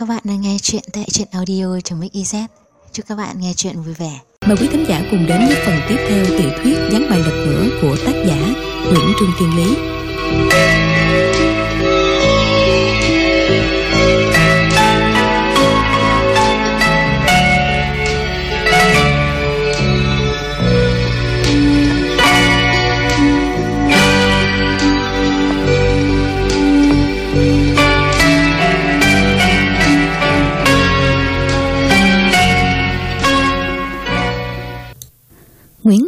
Các bạn đang nghe chuyện tại truyện audio trong Mix Chúc các bạn nghe chuyện vui vẻ. Mời quý thính giả cùng đến với phần tiếp theo tiểu thuyết Gián bài lật ngửa của tác giả Nguyễn Trương Thiên Lý.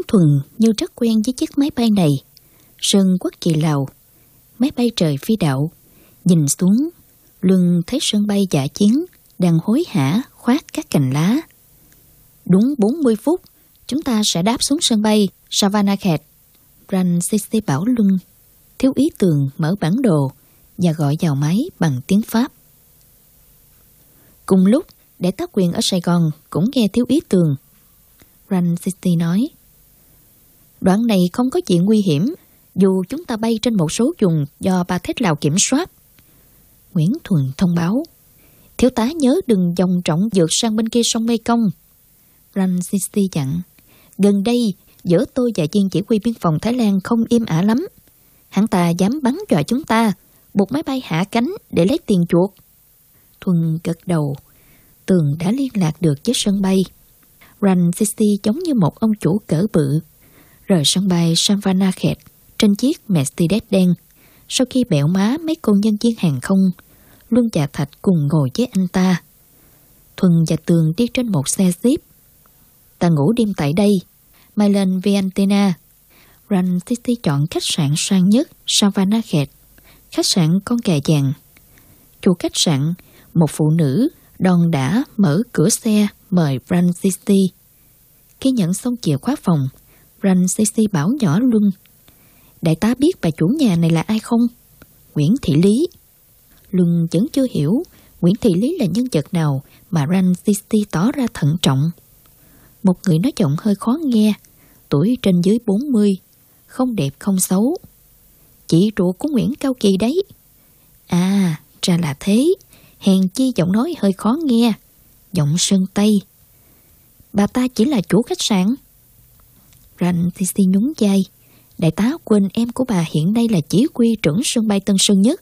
Thuần như rất quen với chiếc máy bay này. Sơn quốc kỳ Lào, máy bay trời phi đạo. Nhìn xuống, lưng thấy sân bay giả chiến đang hối hả khoát các cành lá. Đúng 40 phút, chúng ta sẽ đáp xuống sân bay Savannakhet. Ran CC bảo lưng, thiếu ý tường mở bản đồ và gọi vào máy bằng tiếng Pháp. Cùng lúc, để tác quyền ở Sài Gòn cũng nghe thiếu ý tường. Ran City nói, Đoạn này không có chuyện nguy hiểm, dù chúng ta bay trên một số vùng do ba thết Lào kiểm soát. Nguyễn Thuần thông báo, thiếu tá nhớ đừng dòng trọng vượt sang bên kia sông Mekong. Ran dặn, gần đây giữa tôi và viên chỉ huy biên phòng Thái Lan không im ả lắm. Hắn ta dám bắn dọa chúng ta, buộc máy bay hạ cánh để lấy tiền chuột. Thuần gật đầu, Tường đã liên lạc được với sân bay. Ran City giống như một ông chủ cỡ bự rời sân bay Savannakhet trên chiếc Mercedes đen. Sau khi bẻo má mấy cô nhân viên hàng không, Luân và Thạch cùng ngồi với anh ta. Thuần và Tường đi trên một xe jeep. Ta ngủ đêm tại đây, mai lên Vientina. Ranh City chọn khách sạn sang nhất Savannakhet, khách sạn con kè vàng. Chủ khách sạn, một phụ nữ đòn đã mở cửa xe mời Run Khi nhận xong chìa khóa phòng, Ranh bảo nhỏ Luân. Đại tá biết bà chủ nhà này là ai không? Nguyễn Thị Lý. Luân vẫn chưa hiểu Nguyễn Thị Lý là nhân vật nào mà Ranh tỏ ra thận trọng. Một người nói giọng hơi khó nghe, tuổi trên dưới 40, không đẹp không xấu. Chị ruột của Nguyễn Cao Kỳ đấy. À, ra là thế. Hèn chi giọng nói hơi khó nghe. Giọng sơn Tây. Bà ta chỉ là chủ khách sạn. Rành thì xin nhún vai. Đại tá quỳnh em của bà hiện nay là chỉ huy trưởng sân bay Tân Sơn Nhất.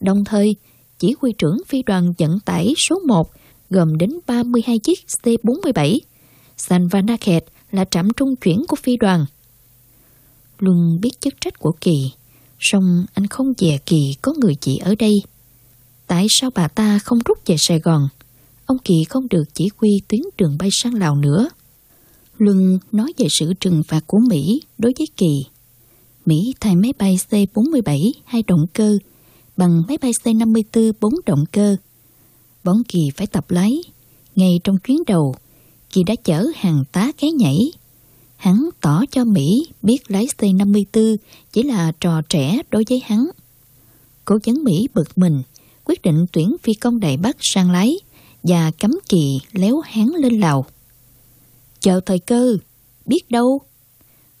Đồng thời, chỉ huy trưởng phi đoàn vận tải số 1 gồm đến 32 chiếc C-47. San Vanakhet là trạm trung chuyển của phi đoàn. Luân biết chức trách của Kỳ, song anh không dè Kỳ có người chị ở đây. Tại sao bà ta không rút về Sài Gòn? Ông Kỳ không được chỉ huy tuyến đường bay sang Lào nữa. Luân nói về sự trừng phạt của Mỹ đối với Kỳ. Mỹ thay máy bay C-47 hai động cơ bằng máy bay C-54 bốn động cơ. bóng Kỳ phải tập lái. Ngay trong chuyến đầu, Kỳ đã chở hàng tá cái nhảy. Hắn tỏ cho Mỹ biết lái C-54 chỉ là trò trẻ đối với hắn. Cố vấn Mỹ bực mình, quyết định tuyển phi công Đại Bắc sang lái và cấm Kỳ léo hắn lên Lào. Chờ thời cơ, biết đâu.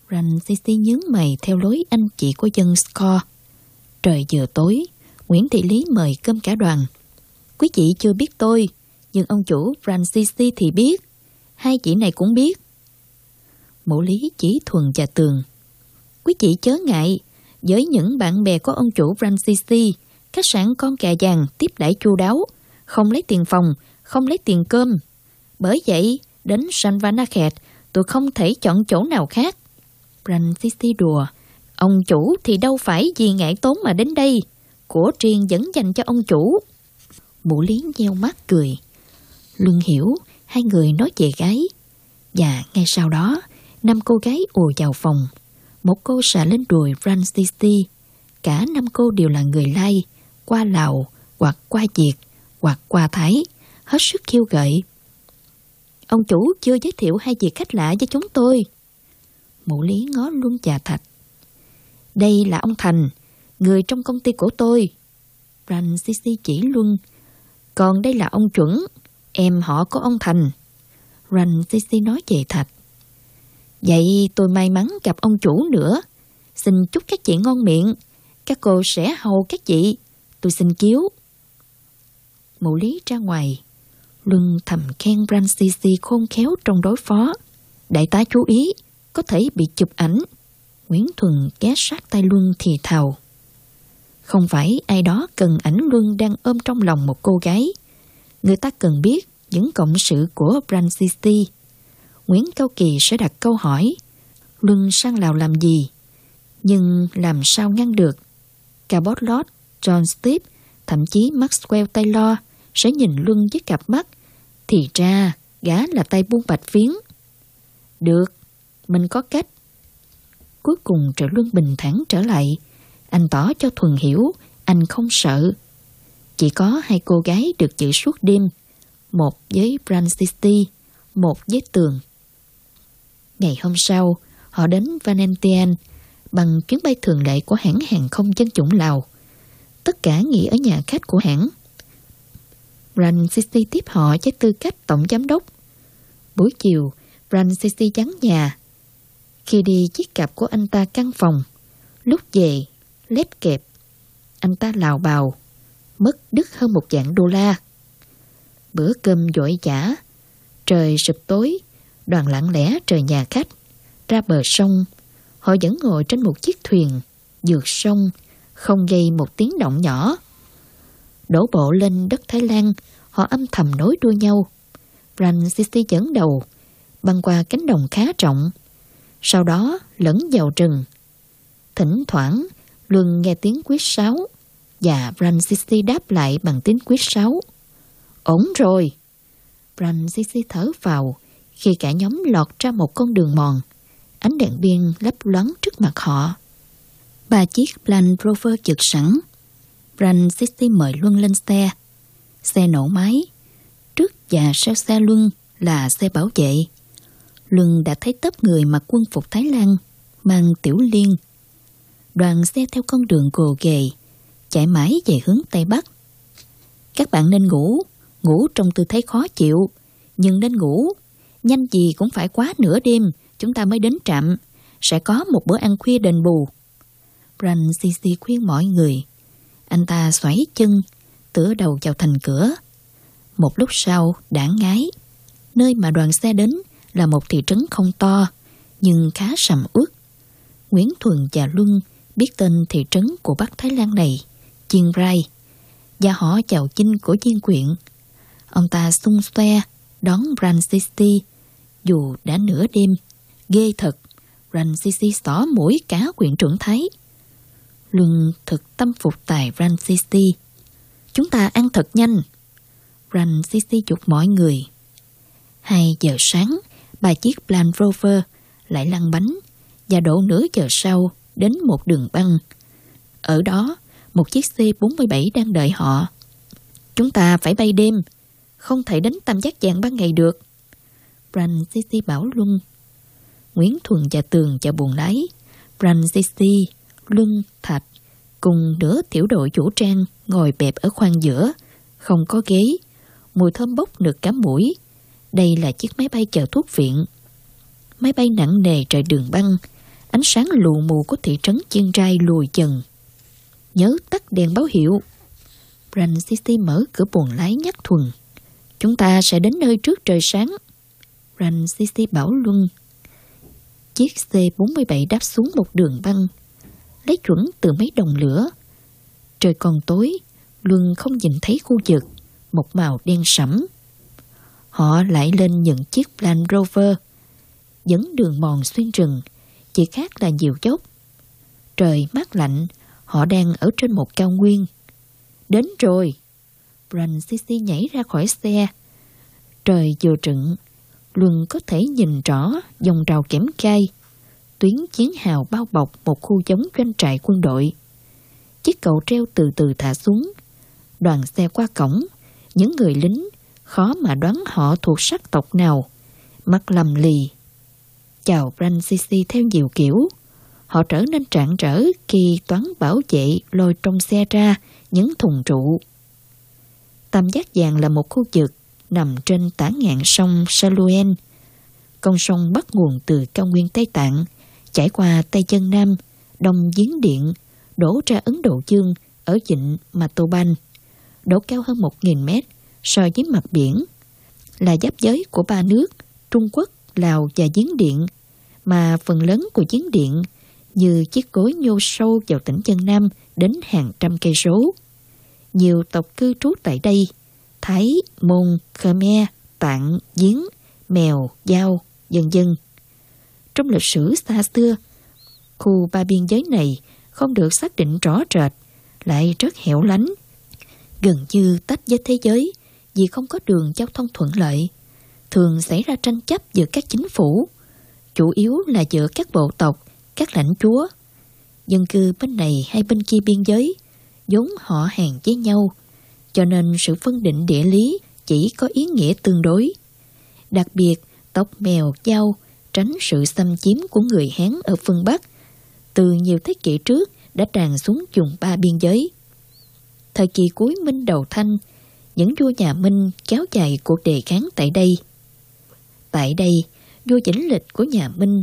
Rành Sisi nhướng mày theo lối anh chị của dân Score. Trời vừa tối, Nguyễn Thị Lý mời cơm cả đoàn. Quý chị chưa biết tôi, nhưng ông chủ Francis thì biết. Hai chị này cũng biết. Mộ lý chỉ thuần và tường. Quý chị chớ ngại, với những bạn bè của ông chủ Francis, khách sạn con cà vàng tiếp đãi chu đáo, không lấy tiền phòng, không lấy tiền cơm. Bởi vậy, Đến Sanvanakhet, tôi không thể chọn chỗ nào khác. Francisci đùa. Ông chủ thì đâu phải vì ngại tốn mà đến đây. Của riêng vẫn dành cho ông chủ. Mụ lý nheo mắt cười. Luân hiểu, hai người nói về gái. Và ngay sau đó, năm cô gái ùa vào phòng. Một cô xả lên đùi Francisci. Cả năm cô đều là người Lai, qua Lào, hoặc qua Việt, hoặc qua Thái. Hết sức khiêu gợi Ông chủ chưa giới thiệu hai vị khách lạ với chúng tôi. Mụ lý ngó luôn trà thạch. Đây là ông Thành, người trong công ty của tôi. Francis Sisi chỉ luôn. Còn đây là ông Chuẩn, em họ của ông Thành. Francis Sisi nói về Thạch. Vậy tôi may mắn gặp ông chủ nữa. Xin chúc các chị ngon miệng. Các cô sẽ hầu các chị. Tôi xin chiếu. mụ lý ra ngoài. Luân thầm khen Brancisi khôn khéo trong đối phó. Đại tá chú ý, có thể bị chụp ảnh. Nguyễn Thuần ghé sát tay Luân thì thào. Không phải ai đó cần ảnh Luân đang ôm trong lòng một cô gái. Người ta cần biết những cộng sự của Brancisi. Nguyễn Cao Kỳ sẽ đặt câu hỏi Luân sang Lào làm gì? Nhưng làm sao ngăn được? Cabot Lott John Steve, thậm chí Maxwell Taylor sẽ nhìn Luân với cặp mắt. Thì ra, gã là tay buôn bạch phiến. Được, mình có cách. Cuối cùng trở Luân bình thản trở lại. Anh tỏ cho Thuần hiểu, anh không sợ. Chỉ có hai cô gái được giữ suốt đêm. Một với Brancisti, một với Tường. Ngày hôm sau, họ đến Vanentian bằng chuyến bay thường lệ của hãng hàng không dân chủng Lào. Tất cả nghỉ ở nhà khách của hãng. Brancisti tiếp họ với tư cách tổng giám đốc. Buổi chiều, Brancisti vắng nhà. Khi đi chiếc cặp của anh ta căn phòng. Lúc về, lép kẹp. Anh ta lào bào, mất đứt hơn một dạng đô la. Bữa cơm dội giả. trời sụp tối, đoàn lặng lẽ trời nhà khách, ra bờ sông. Họ vẫn ngồi trên một chiếc thuyền, dược sông, không gây một tiếng động nhỏ. Đổ bộ lên đất Thái Lan, họ âm thầm nối đuôi nhau. Francis dẫn đầu, băng qua cánh đồng khá rộng. Sau đó lẫn vào rừng. Thỉnh thoảng, Luân nghe tiếng quyết sáo và Francis đáp lại bằng tiếng quyết sáo. Ổn rồi! Francis thở vào khi cả nhóm lọt ra một con đường mòn. Ánh đèn biên lấp loáng trước mặt họ. Ba chiếc Land Rover chực sẵn. Francis mời Luân lên xe. Xe nổ máy. Trước và sau xe Luân là xe bảo vệ. Luân đã thấy tấp người mặc quân phục Thái Lan, mang tiểu liên. Đoàn xe theo con đường gồ ghề, chạy mãi về hướng Tây Bắc. Các bạn nên ngủ, ngủ trong tư thế khó chịu, nhưng nên ngủ. Nhanh gì cũng phải quá nửa đêm, chúng ta mới đến trạm. Sẽ có một bữa ăn khuya đền bù. Bran khuyên mọi người. Anh ta xoáy chân, tựa đầu vào thành cửa. Một lúc sau, đảng ngái. Nơi mà đoàn xe đến là một thị trấn không to, nhưng khá sầm uất. Nguyễn Thuần và Luân biết tên thị trấn của Bắc Thái Lan này, Chiên Rai, và họ chào chinh của Chiên Quyện. Ông ta xung xoe đón Brancisti dù đã nửa đêm. Ghê thật, Brancisti xỏ mũi cá quyện trưởng Thái. Luân thực tâm phục tài Brancisti. Chúng ta ăn thật nhanh. Brancisti chụp mọi người. Hai giờ sáng, ba chiếc Land Rover lại lăn bánh và đổ nửa giờ sau đến một đường băng. Ở đó, một chiếc C-47 đang đợi họ. Chúng ta phải bay đêm, không thể đến tam giác vàng ban ngày được. Francis bảo Luân. Nguyễn Thuần và Tường và buồn lái. Francis, Luân, Thạch cùng nửa tiểu đội vũ trang ngồi bẹp ở khoang giữa, không có ghế, mùi thơm bốc nực cả mũi. Đây là chiếc máy bay chở thuốc viện. Máy bay nặng nề trời đường băng, ánh sáng lù mù của thị trấn Chiên trai lùi dần. Nhớ tắt đèn báo hiệu. Francis mở cửa buồng lái nhắc thuần. Chúng ta sẽ đến nơi trước trời sáng. Francis bảo Luân. Chiếc C-47 đáp xuống một đường băng, lấy chuẩn từ mấy đồng lửa. Trời còn tối, Luân không nhìn thấy khu vực, một màu đen sẫm. Họ lại lên những chiếc Land Rover, dẫn đường mòn xuyên rừng, chỉ khác là nhiều dốc. Trời mát lạnh, họ đang ở trên một cao nguyên. Đến rồi! Francis nhảy ra khỏi xe. Trời vừa trựng, Luân có thể nhìn rõ dòng rào kẽm gai, tuyến chiến hào bao bọc một khu giống doanh trại quân đội. Chiếc cầu treo từ từ thả xuống, đoàn xe qua cổng, những người lính khó mà đoán họ thuộc sắc tộc nào, mắt lầm lì. Chào Francis theo nhiều kiểu, họ trở nên trạng trở khi toán bảo vệ lôi trong xe ra những thùng trụ. Tam giác vàng là một khu vực nằm trên tả ngạn sông Saluen. Con sông bắt nguồn từ cao nguyên Tây Tạng, chảy qua Tây Chân Nam, Đông Giếng Điện, đổ ra Ấn Độ Dương ở vịnh Matoban, đổ cao hơn 1.000 mét so với mặt biển, là giáp giới của ba nước Trung Quốc, Lào và Giếng Điện, mà phần lớn của Giếng Điện như chiếc cối nhô sâu vào tỉnh chân Nam đến hàng trăm cây số. Nhiều tộc cư trú tại đây, Thái, Mông, Khmer, Tạng, Giếng, Mèo, Giao, dân dân. Trong lịch sử xa xưa, khu ba biên giới này không được xác định rõ rệt, lại rất hẻo lánh, gần như tách với thế giới vì không có đường giao thông thuận lợi. Thường xảy ra tranh chấp giữa các chính phủ, chủ yếu là giữa các bộ tộc, các lãnh chúa. Dân cư bên này hay bên kia biên giới, vốn họ hàng với nhau, cho nên sự phân định địa lý chỉ có ý nghĩa tương đối. Đặc biệt, tộc mèo dao tránh sự xâm chiếm của người Hán ở phương Bắc, từ nhiều thế kỷ trước đã tràn xuống vùng ba biên giới. Thời kỳ cuối Minh đầu Thanh, những vua nhà Minh kéo dài cuộc đề kháng tại đây. Tại đây, vua chỉnh lịch của nhà Minh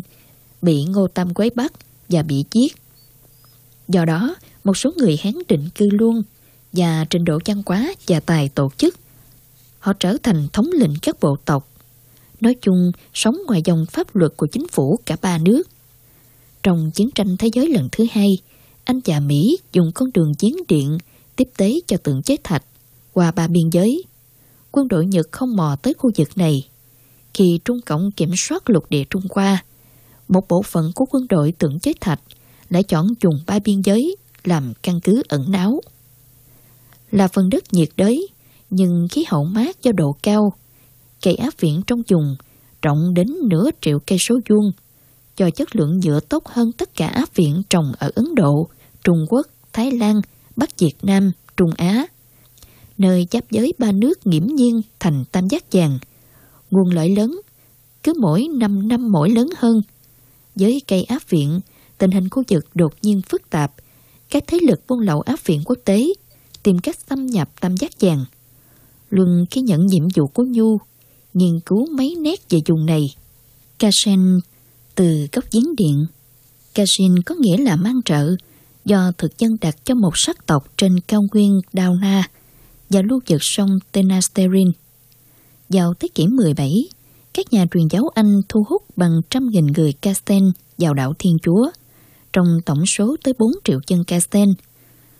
bị Ngô Tam quấy bắt và bị giết. Do đó, một số người Hán định cư luôn và trình độ văn hóa và tài tổ chức. Họ trở thành thống lĩnh các bộ tộc. Nói chung, sống ngoài dòng pháp luật của chính phủ cả ba nước. Trong chiến tranh thế giới lần thứ hai, Anh và Mỹ dùng con đường chiến điện tiếp tế cho tượng chế thạch qua ba biên giới. Quân đội Nhật không mò tới khu vực này. Khi Trung Cộng kiểm soát lục địa Trung Hoa, một bộ phận của quân đội tượng chế thạch đã chọn dùng ba biên giới làm căn cứ ẩn náu. Là phần đất nhiệt đới, nhưng khí hậu mát do độ cao, cây áp viện trong vùng rộng đến nửa triệu cây số vuông, cho chất lượng nhựa tốt hơn tất cả áp viện trồng ở Ấn Độ, Trung Quốc, Thái Lan, Bắc Việt Nam, Trung Á. Nơi giáp giới ba nước nghiễm nhiên thành tam giác vàng, nguồn lợi lớn, cứ mỗi năm năm mỗi lớn hơn. Với cây áp viện, tình hình khu vực đột nhiên phức tạp, các thế lực buôn lậu áp viện quốc tế tìm cách xâm nhập tam giác vàng. Luân khi nhận nhiệm vụ của Nhu, nghiên cứu mấy nét về vùng này. Kashen từ gốc giếng điện. Kashin có nghĩa là mang trợ, do thực dân đặt cho một sắc tộc trên cao nguyên Đào Na và lưu vực sông Tenasterin. Vào thế kỷ 17, các nhà truyền giáo Anh thu hút bằng trăm nghìn người Casten vào đảo Thiên Chúa, trong tổng số tới 4 triệu dân Casten.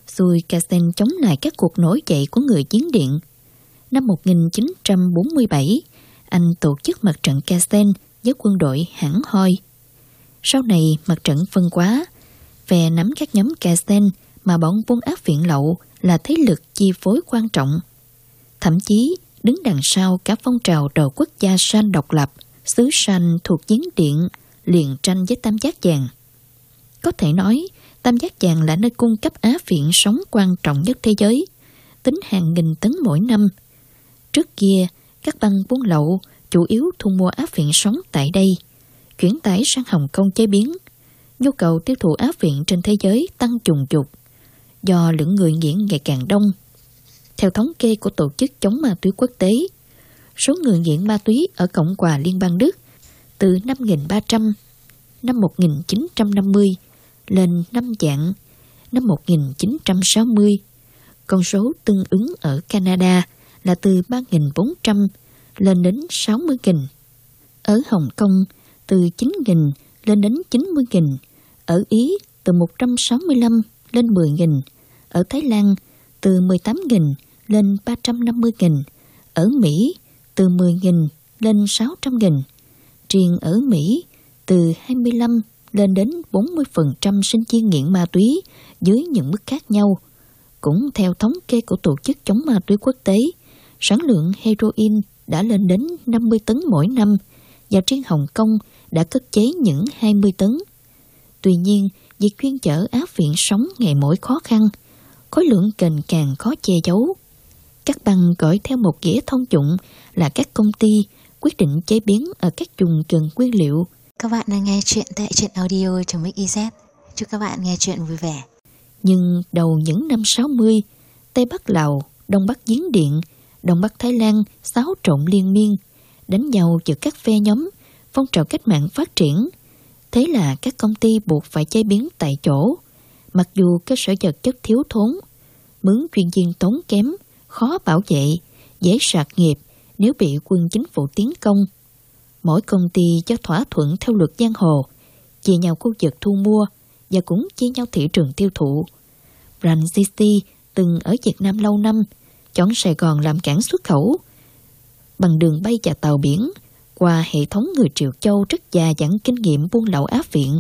Xui Casten chống lại các cuộc nổi dậy của người chiến điện. Năm 1947, anh tổ chức mặt trận Kesten với quân đội hẳn hoi. Sau này mặt trận phân quá, về nắm các nhóm Kesten mà bọn buôn áp viện lậu là thế lực chi phối quan trọng. Thậm chí đứng đằng sau cả phong trào đầu quốc gia San độc lập, xứ San thuộc chiến điện, liền tranh với tam giác vàng. Có thể nói, tam giác vàng là nơi cung cấp á viện sống quan trọng nhất thế giới, tính hàng nghìn tấn mỗi năm. Trước kia, các băng buôn lậu chủ yếu thu mua áp viện sống tại đây, chuyển tải sang Hồng Kông chế biến. Nhu cầu tiêu thụ áp viện trên thế giới tăng trùng trục do lượng người nghiện ngày càng đông. Theo thống kê của Tổ chức Chống Ma túy Quốc tế, số người nghiện ma túy ở Cộng hòa Liên bang Đức từ 5.300 năm 1950 lên 5 dạng năm 1960. Con số tương ứng ở Canada là từ 3.400 lên đến 60.000. Ở Hồng Kông từ 9.000 lên đến 90.000. Ở Ý từ 165 lên 10.000. Ở Thái Lan từ 18.000 lên 350.000. Ở Mỹ từ 10.000 lên 600.000. Riêng ở Mỹ từ 25 lên đến 40% sinh viên nghiện ma túy dưới những mức khác nhau. Cũng theo thống kê của Tổ chức Chống Ma túy Quốc tế, sản lượng heroin đã lên đến 50 tấn mỗi năm và riêng Hồng Kông đã cất chế những 20 tấn. Tuy nhiên, việc chuyên chở áp viện sống ngày mỗi khó khăn, khối lượng kềnh càng khó che giấu. Các băng gọi theo một nghĩa thông dụng là các công ty quyết định chế biến ở các vùng cần nguyên liệu. Các bạn đang nghe chuyện tại truyện audio.mix.iz. Chúc các bạn nghe chuyện vui vẻ. Nhưng đầu những năm 60, Tây Bắc Lào, Đông Bắc Giếng Điện, Đông Bắc Thái Lan xáo trộn liên miên, đánh nhau giữa các phe nhóm, phong trào cách mạng phát triển. Thế là các công ty buộc phải chế biến tại chỗ, mặc dù cơ sở vật chất thiếu thốn, mướn chuyên viên tốn kém, khó bảo vệ, dễ sạt nghiệp nếu bị quân chính phủ tiến công. Mỗi công ty cho thỏa thuận theo luật giang hồ, chia nhau khu vực thu mua và cũng chia nhau thị trường tiêu thụ. Brand City từng ở Việt Nam lâu năm, chọn Sài Gòn làm cảng xuất khẩu. Bằng đường bay và tàu biển, qua hệ thống người Triệu Châu rất già dặn kinh nghiệm buôn lậu Á Viện,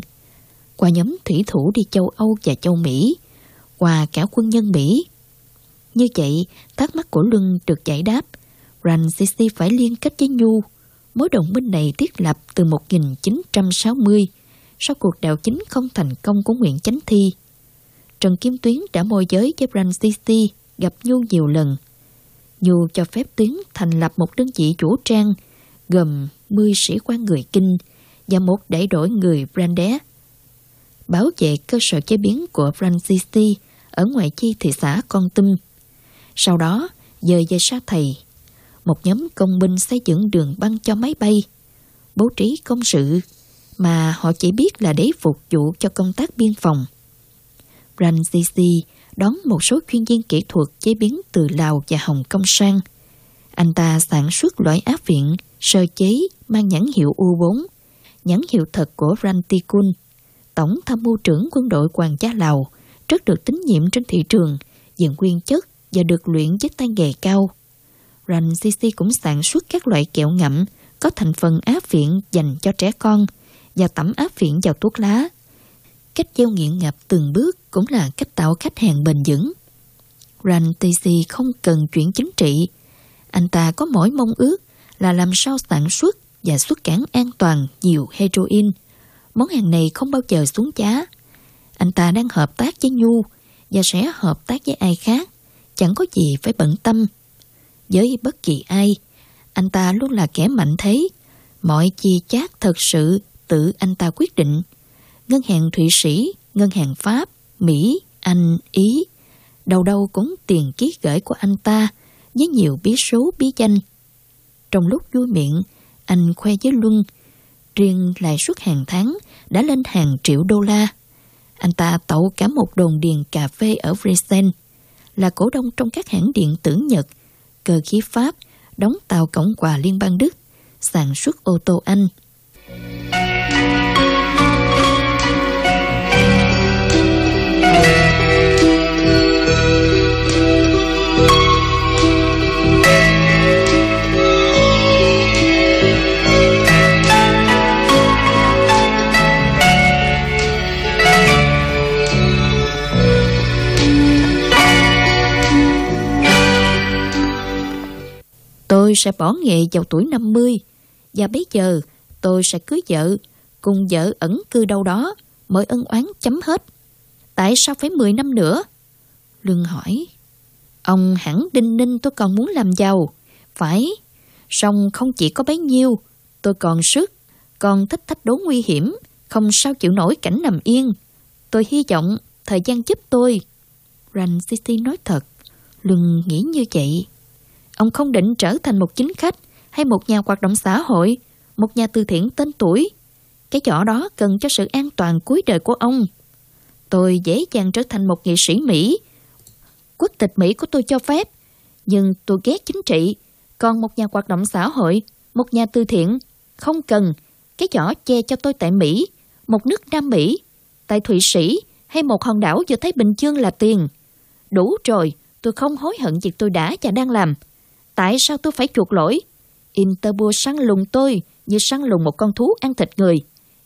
qua nhóm thủy thủ đi châu Âu và châu Mỹ, qua cả quân nhân Mỹ. Như vậy, thắc mắc của Luân được giải đáp. Rand Sisi phải liên kết với Nhu. Mối đồng minh này thiết lập từ 1960, sau cuộc đảo chính không thành công của Nguyễn Chánh Thi. Trần Kim Tuyến đã môi giới với Rand gặp Nhu nhiều lần. Nhu cho phép tiến thành lập một đơn vị chủ trang gồm 10 sĩ quan người Kinh và một đại đội người Brandé. Bảo vệ cơ sở chế biến của Francisci ở ngoại chi thị xã Con Tum. Sau đó, dời về xa thầy, một nhóm công binh xây dựng đường băng cho máy bay, bố trí công sự mà họ chỉ biết là để phục vụ cho công tác biên phòng. Francisci đón một số chuyên viên kỹ thuật chế biến từ Lào và Hồng Kông sang. Anh ta sản xuất loại áp viện sơ chế mang nhãn hiệu U4, nhãn hiệu thật của Rantikun, tổng tham mưu trưởng quân đội Hoàng gia Lào, rất được tín nhiệm trên thị trường, diện nguyên chất và được luyện với tay nghề cao. Ran CC cũng sản xuất các loại kẹo ngậm có thành phần áp viện dành cho trẻ con và tẩm áp viện vào thuốc lá. Cách gieo nghiện ngập từng bước cũng là cách tạo khách hàng bền vững. Ran TC không cần chuyển chính trị. Anh ta có mỗi mong ước là làm sao sản xuất và xuất cảng an toàn nhiều heroin. Món hàng này không bao giờ xuống giá. Anh ta đang hợp tác với Nhu và sẽ hợp tác với ai khác. Chẳng có gì phải bận tâm. Với bất kỳ ai, anh ta luôn là kẻ mạnh thế. Mọi chi chát thật sự tự anh ta quyết định. Ngân hàng Thụy Sĩ, Ngân hàng Pháp, Mỹ, Anh, Ý. Đầu đâu cũng tiền ký gửi của anh ta với nhiều bí số bí danh. Trong lúc vui miệng, anh khoe với Luân, riêng lãi suất hàng tháng đã lên hàng triệu đô la. Anh ta tậu cả một đồn điền cà phê ở Vresen, là cổ đông trong các hãng điện tử Nhật, cơ khí Pháp, đóng tàu cổng quà Liên bang Đức, sản xuất ô tô Anh. Tôi sẽ bỏ nghề vào tuổi 50 và bây giờ tôi sẽ cưới vợ, cùng vợ ẩn cư đâu đó, mới ân oán chấm hết. Tại sao phải 10 năm nữa? Lương hỏi. Ông hẳn đinh ninh tôi còn muốn làm giàu. Phải, song không chỉ có bấy nhiêu, tôi còn sức, còn thích thách đố nguy hiểm, không sao chịu nổi cảnh nằm yên. Tôi hy vọng thời gian giúp tôi. Rành City nói thật, Lương nghĩ như vậy. Ông không định trở thành một chính khách hay một nhà hoạt động xã hội, một nhà từ thiện tên tuổi. Cái chỗ đó cần cho sự an toàn cuối đời của ông. Tôi dễ dàng trở thành một nghệ sĩ Mỹ. Quốc tịch Mỹ của tôi cho phép, nhưng tôi ghét chính trị. Còn một nhà hoạt động xã hội, một nhà từ thiện, không cần. Cái chỗ che cho tôi tại Mỹ, một nước Nam Mỹ, tại Thụy Sĩ hay một hòn đảo giữa Thái Bình Dương là tiền. Đủ rồi, tôi không hối hận việc tôi đã và đang làm. Tại sao tôi phải chuộc lỗi? Interpol săn lùng tôi như săn lùng một con thú ăn thịt người.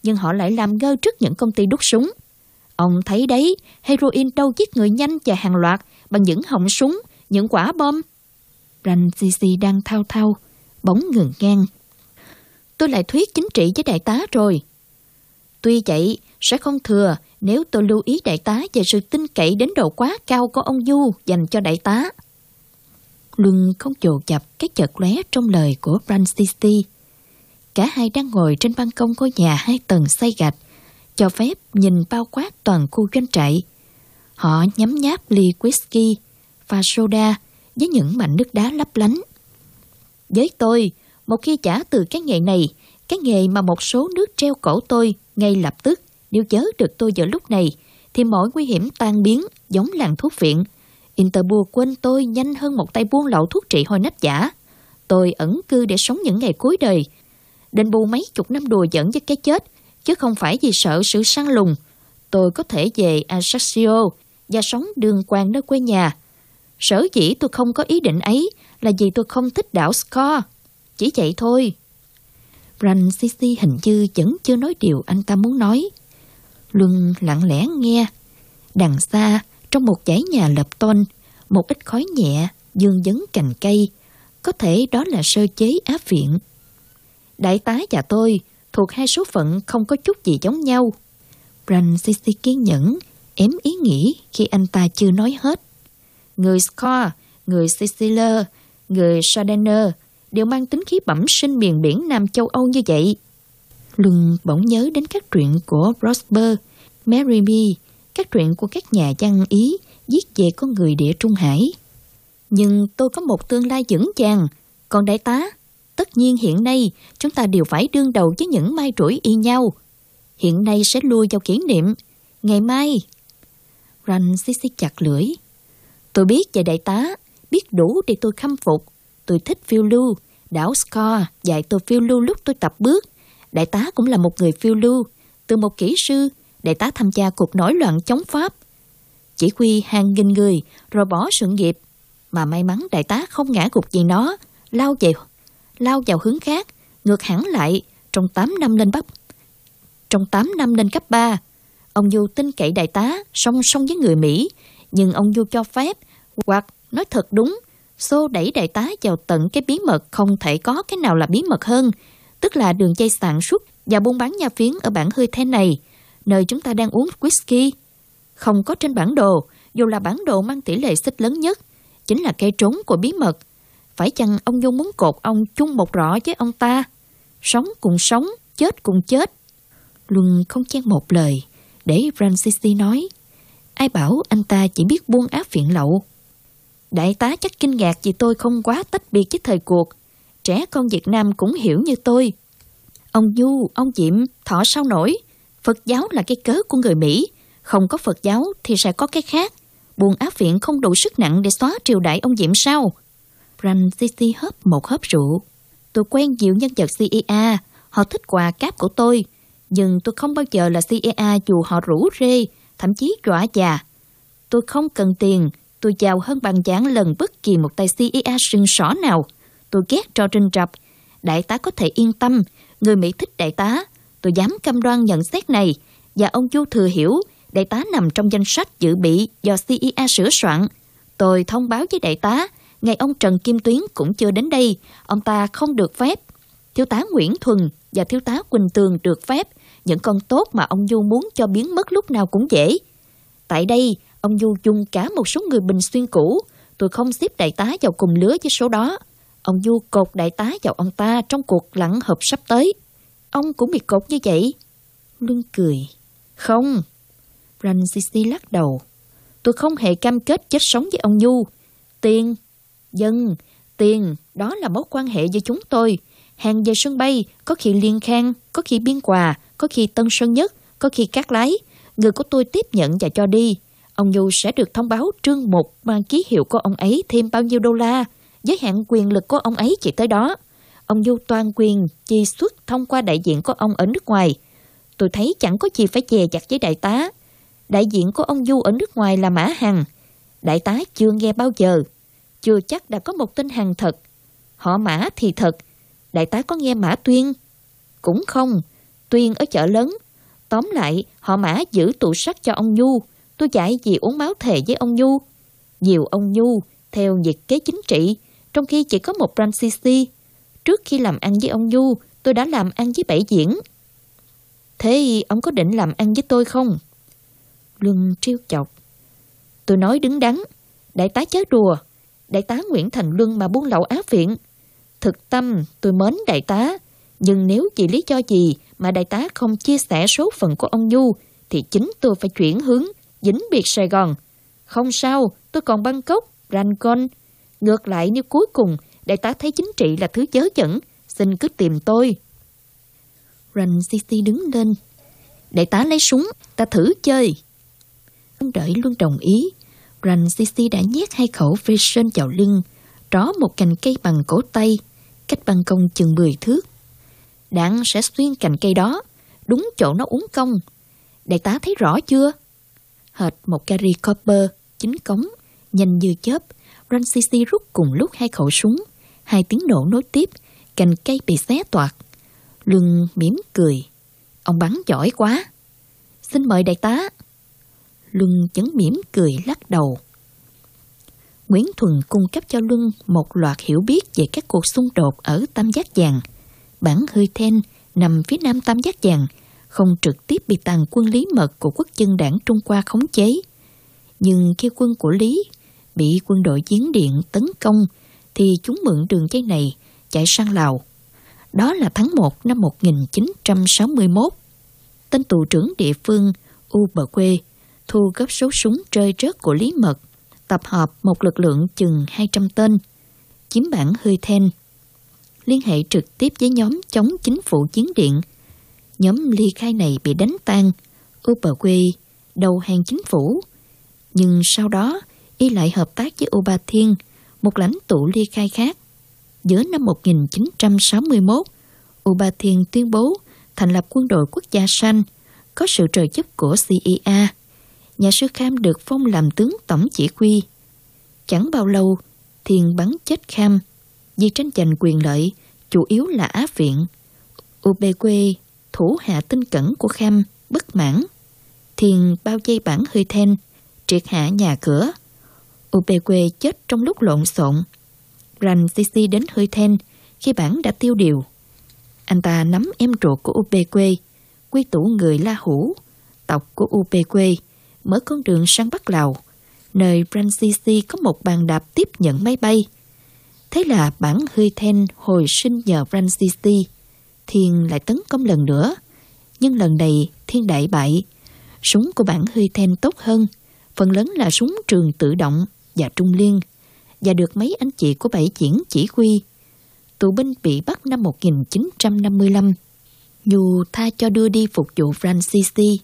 Nhưng họ lại làm ngơ trước những công ty đút súng. Ông thấy đấy, heroin đâu giết người nhanh và hàng loạt bằng những họng súng, những quả bom. Ranh Sisi đang thao thao, bóng ngừng ngang. Tôi lại thuyết chính trị với đại tá rồi. Tuy vậy, sẽ không thừa nếu tôi lưu ý đại tá về sự tin cậy đến độ quá cao của ông Du dành cho đại tá. Luân không chồ chập cái chợt lóe trong lời của Francis Cả hai đang ngồi trên ban công của nhà hai tầng xây gạch, cho phép nhìn bao quát toàn khu doanh trại. Họ nhấm nháp ly whisky, pha soda với những mảnh nước đá lấp lánh. Với tôi, một khi trả từ cái nghề này, cái nghề mà một số nước treo cổ tôi ngay lập tức, nếu chớ được tôi giờ lúc này, thì mọi nguy hiểm tan biến giống làng thuốc viện, Interpol quên tôi nhanh hơn một tay buôn lậu thuốc trị hồi nách giả. Tôi ẩn cư để sống những ngày cuối đời. Đền bù mấy chục năm đùa dẫn với cái chết, chứ không phải vì sợ sự săn lùng. Tôi có thể về Ajaccio và sống đường quang nơi quê nhà. Sở dĩ tôi không có ý định ấy là vì tôi không thích đảo Score. Chỉ vậy thôi. Francisci hình như vẫn chưa nói điều anh ta muốn nói. Luân lặng lẽ nghe. Đằng xa, trong một dãy nhà lập tôn, một ít khói nhẹ, dương dấn cành cây. Có thể đó là sơ chế áp viện. Đại tá và tôi thuộc hai số phận không có chút gì giống nhau. Francis kiên nhẫn, ém ý nghĩ khi anh ta chưa nói hết. Người Score, người Siciler, người Sardener đều mang tính khí bẩm sinh miền biển Nam châu Âu như vậy. Luân bỗng nhớ đến các truyện của Prosper, Mary Me, các truyện của các nhà văn Ý viết về con người địa Trung Hải. Nhưng tôi có một tương lai vững chàng, còn đại tá, tất nhiên hiện nay chúng ta đều phải đương đầu với những mai rủi y nhau. Hiện nay sẽ lui vào kỷ niệm, ngày mai. ranh xích xích chặt lưỡi. Tôi biết về đại tá, biết đủ để tôi khâm phục. Tôi thích phiêu lưu, đảo Score dạy tôi phiêu lưu lúc tôi tập bước. Đại tá cũng là một người phiêu lưu. Từ một kỹ sư, đại tá tham gia cuộc nổi loạn chống Pháp. Chỉ huy hàng nghìn người rồi bỏ sự nghiệp. Mà may mắn đại tá không ngã gục gì nó, lao vào, lao vào hướng khác, ngược hẳn lại trong 8 năm lên Bắc. Trong 8 năm lên cấp 3, ông Du tin cậy đại tá song song với người Mỹ, nhưng ông Du cho phép hoặc nói thật đúng xô đẩy đại tá vào tận cái bí mật không thể có cái nào là bí mật hơn, tức là đường dây sản xuất và buôn bán nha phiến ở bản hơi thế này, nơi chúng ta đang uống whisky. Không có trên bản đồ, dù là bản đồ mang tỷ lệ xích lớn nhất, chính là cây trốn của bí mật. Phải chăng ông Dung muốn cột ông chung một rõ với ông ta? Sống cùng sống, chết cùng chết. Luân không chen một lời, để Francis nói. Ai bảo anh ta chỉ biết buôn áp phiện lậu. Đại tá chắc kinh ngạc vì tôi không quá tách biệt với thời cuộc. Trẻ con Việt Nam cũng hiểu như tôi. Ông Du, ông Diệm, thọ sao nổi. Phật giáo là cái cớ của người Mỹ. Không có Phật giáo thì sẽ có cái khác. Buồn áp viện không đủ sức nặng để xóa triều đại ông Diệm sao? Francis hớp một hớp rượu. Tôi quen nhiều nhân vật CIA. Họ thích quà cáp của tôi. Nhưng tôi không bao giờ là CIA dù họ rủ rê, thậm chí dọa già. Tôi không cần tiền, Tôi giàu hơn bằng giảng lần bất kỳ một tay CIA sừng sỏ nào. Tôi ghét trò trinh trập. Đại tá có thể yên tâm. Người Mỹ thích đại tá. Tôi dám cam đoan nhận xét này. Và ông Chu thừa hiểu, đại tá nằm trong danh sách dự bị do CIA sửa soạn. Tôi thông báo với đại tá, ngày ông Trần Kim Tuyến cũng chưa đến đây. Ông ta không được phép. Thiếu tá Nguyễn Thuần và thiếu tá Quỳnh Tường được phép. Những con tốt mà ông Du muốn cho biến mất lúc nào cũng dễ. Tại đây, Ông Du dùng cả một số người bình xuyên cũ. Tôi không xếp đại tá vào cùng lứa với số đó. Ông Du cột đại tá vào ông ta trong cuộc lặng hợp sắp tới. Ông cũng bị cột như vậy. Luân cười. Không. Francis lắc đầu. Tôi không hề cam kết chết sống với ông Nhu. Tiền, dân, tiền, đó là mối quan hệ giữa chúng tôi. Hàng về sân bay, có khi Liên Khang, có khi Biên Hòa, có khi Tân Sơn Nhất, có khi Cát Lái. Người của tôi tiếp nhận và cho đi. Ông Nhu sẽ được thông báo trương mục mang ký hiệu của ông ấy thêm bao nhiêu đô la. Giới hạn quyền lực của ông ấy chỉ tới đó. Ông Du toàn quyền chi xuất thông qua đại diện của ông ở nước ngoài. Tôi thấy chẳng có gì phải chè chặt với đại tá. Đại diện của ông Du ở nước ngoài là Mã Hằng. Đại tá chưa nghe bao giờ. Chưa chắc đã có một tên Hằng thật. Họ Mã thì thật. Đại tá có nghe Mã Tuyên? Cũng không. Tuyên ở chợ lớn. Tóm lại, họ Mã giữ tụ sắt cho ông Du tôi chạy vì uống máu thề với ông Nhu. Nhiều ông Nhu theo nhiệt kế chính trị, trong khi chỉ có một Francis Trước khi làm ăn với ông Du, tôi đã làm ăn với bảy diễn. Thế ông có định làm ăn với tôi không? Luân trêu chọc. Tôi nói đứng đắn, đại tá chớ đùa, đại tá Nguyễn Thành Luân mà buôn lậu áp viện. Thực tâm, tôi mến đại tá, nhưng nếu vì lý do gì mà đại tá không chia sẻ số phận của ông Du, thì chính tôi phải chuyển hướng dính biệt Sài Gòn. Không sao, tôi còn Bangkok, Rangoon. Ngược lại nếu cuối cùng đại tá thấy chính trị là thứ chớ chẩn, xin cứ tìm tôi. Ran Sisi đứng lên. Đại tá lấy súng, ta thử chơi. Ông đợi luôn đồng ý. Sisi đã nhét hai khẩu Frisian vào lưng, tró một cành cây bằng cổ tay, cách ban công chừng 10 thước. Đạn sẽ xuyên cành cây đó, đúng chỗ nó uống công. Đại tá thấy rõ chưa? Hệt một carry copper, chính cống, nhanh như chớp, Sisi rút cùng lúc hai khẩu súng, hai tiếng nổ nối tiếp, cành cây bị xé toạc. Lưng mỉm cười. Ông bắn giỏi quá. Xin mời đại tá. Luân chấn mỉm cười lắc đầu. Nguyễn Thuần cung cấp cho Luân một loạt hiểu biết về các cuộc xung đột ở Tam Giác Vàng. Bản hơi then nằm phía nam Tam Giác Vàng, không trực tiếp bị tàn quân Lý Mật của quốc dân đảng Trung Hoa khống chế. Nhưng khi quân của Lý bị quân đội chiến điện tấn công, thì chúng mượn đường dây này chạy sang Lào. Đó là tháng 1 năm 1961. Tên tù trưởng địa phương U Bờ Quê thu gấp số súng rơi rớt của Lý Mật, tập hợp một lực lượng chừng 200 tên, chiếm bản hơi then. Liên hệ trực tiếp với nhóm chống chính phủ chiến điện. Nhóm ly khai này bị đánh tan, U Bờ Quê đầu hàng chính phủ. Nhưng sau đó, y lại hợp tác với U Ba Thiên, một lãnh tụ ly khai khác. Giữa năm 1961, Oba Thiên tuyên bố thành lập quân đội quốc gia xanh có sự trợ giúp của CIA nhà sư Kham được phong làm tướng tổng chỉ huy. Chẳng bao lâu, Thiên bắn chết Kham vì tranh giành quyền lợi, chủ yếu là Á Viện. Ubekwe, thủ hạ tinh cẩn của Kham, bất mãn. Thiên bao dây bản hơi then, triệt hạ nhà cửa. Ubekwe chết trong lúc lộn xộn. Rành Sisi đến hơi then khi bản đã tiêu điều. Anh ta nắm em ruột của Ubekwe, quy tụ người La Hủ, tộc của Ubekwe mở con đường sang Bắc Lào, nơi Francis có một bàn đạp tiếp nhận máy bay. Thế là bản hơi then hồi sinh nhờ Francis Thiên lại tấn công lần nữa, nhưng lần này Thiên đại bại. Súng của bản hơi then tốt hơn, phần lớn là súng trường tự động và trung liên, và được mấy anh chị của bảy diễn chỉ huy. Tù binh bị bắt năm 1955. dù tha cho đưa đi phục vụ Francis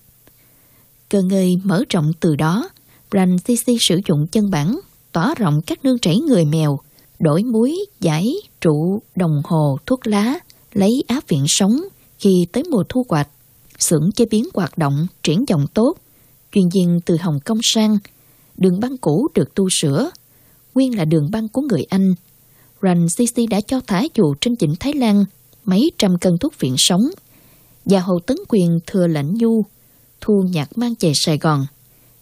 Cơ ngơi mở rộng từ đó, Francis sử dụng chân bản, tỏa rộng các nương chảy người mèo, đổi muối, giải, trụ, đồng hồ, thuốc lá, lấy áp viện sống khi tới mùa thu hoạch. Xưởng chế biến hoạt động, triển vọng tốt, chuyên viên từ Hồng Kông sang, đường băng cũ được tu sửa, nguyên là đường băng của người Anh. Rành CC đã cho thả dù trên chỉnh Thái Lan mấy trăm cân thuốc viện sống, và Hồ Tấn Quyền thừa lãnh nhu thu nhặt mang về Sài Gòn.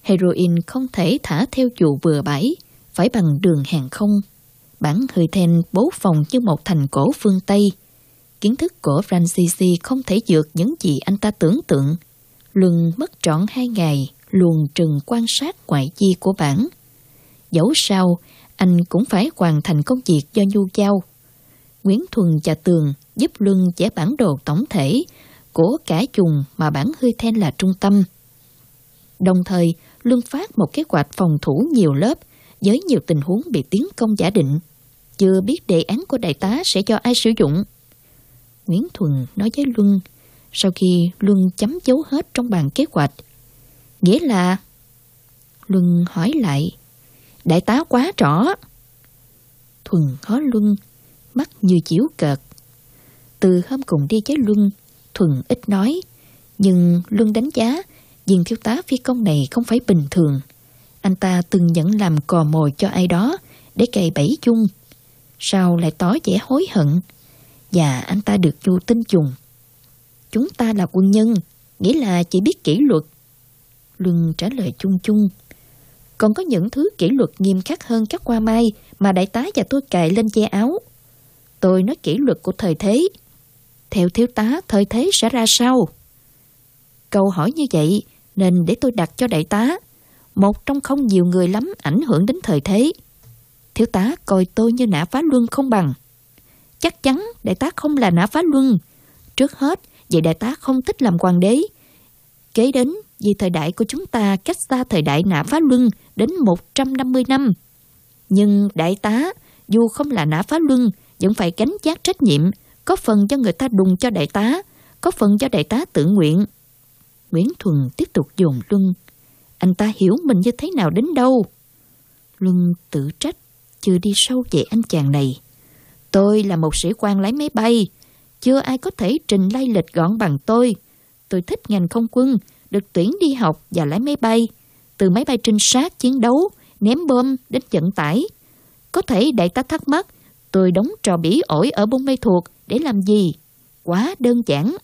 Heroin không thể thả theo dù vừa bãi, phải bằng đường hàng không. Bản hơi then bố phòng như một thành cổ phương Tây. Kiến thức của Francis không thể vượt những gì anh ta tưởng tượng. Luân mất trọn hai ngày luồn trừng quan sát ngoại di của bản. Dẫu sao, anh cũng phải hoàn thành công việc do nhu giao. Nguyễn Thuần và Tường giúp Luân vẽ bản đồ tổng thể của cả chùng mà bản hơi then là trung tâm. Đồng thời, luân phát một kế hoạch phòng thủ nhiều lớp với nhiều tình huống bị tiến công giả định. Chưa biết đề án của đại tá sẽ cho ai sử dụng. Nguyễn Thuần nói với Luân sau khi Luân chấm dấu hết trong bàn kế hoạch. Nghĩa là... Luân hỏi lại. Đại tá quá rõ. Thuần khó Luân, mắt như chiếu cợt. Từ hôm cùng đi với Luân, Thuần ít nói, nhưng Luân đánh giá viên thiếu tá phi công này không phải bình thường. Anh ta từng nhận làm cò mồi cho ai đó để cày bẫy chung. Sao lại tỏ vẻ hối hận? Và anh ta được vô tin dùng. Chúng ta là quân nhân, nghĩa là chỉ biết kỷ luật. Luân trả lời chung chung. Còn có những thứ kỷ luật nghiêm khắc hơn các qua mai mà đại tá và tôi cài lên che áo. Tôi nói kỷ luật của thời thế, theo thiếu tá thời thế sẽ ra sao? Câu hỏi như vậy nên để tôi đặt cho đại tá. Một trong không nhiều người lắm ảnh hưởng đến thời thế. Thiếu tá coi tôi như nã phá luân không bằng. Chắc chắn đại tá không là nã phá luân. Trước hết, vậy đại tá không thích làm hoàng đế. Kế đến, vì thời đại của chúng ta cách xa thời đại nã phá luân đến 150 năm. Nhưng đại tá, dù không là nã phá luân, vẫn phải gánh giác trách nhiệm có phần cho người ta đùng cho đại tá, có phần cho đại tá tự nguyện. Nguyễn Thuần tiếp tục dồn luân. Anh ta hiểu mình như thế nào đến đâu? Luân tự trách, chưa đi sâu về anh chàng này. Tôi là một sĩ quan lái máy bay, chưa ai có thể trình lai lịch gọn bằng tôi. Tôi thích ngành không quân, được tuyển đi học và lái máy bay. Từ máy bay trinh sát, chiến đấu, ném bom đến vận tải. Có thể đại tá thắc mắc, tôi đóng trò bỉ ổi ở bông mây thuộc để làm gì? Quá đơn giản.